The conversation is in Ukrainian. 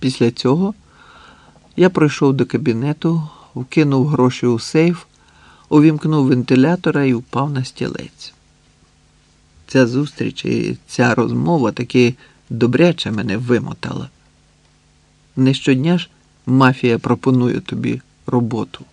Після цього я пройшов до кабінету, вкинув гроші у сейф, увімкнув вентилятора і впав на стілець. Ця зустріч і ця розмова таки добряче мене вимотала. Не щодня ж мафія пропонує тобі роботу.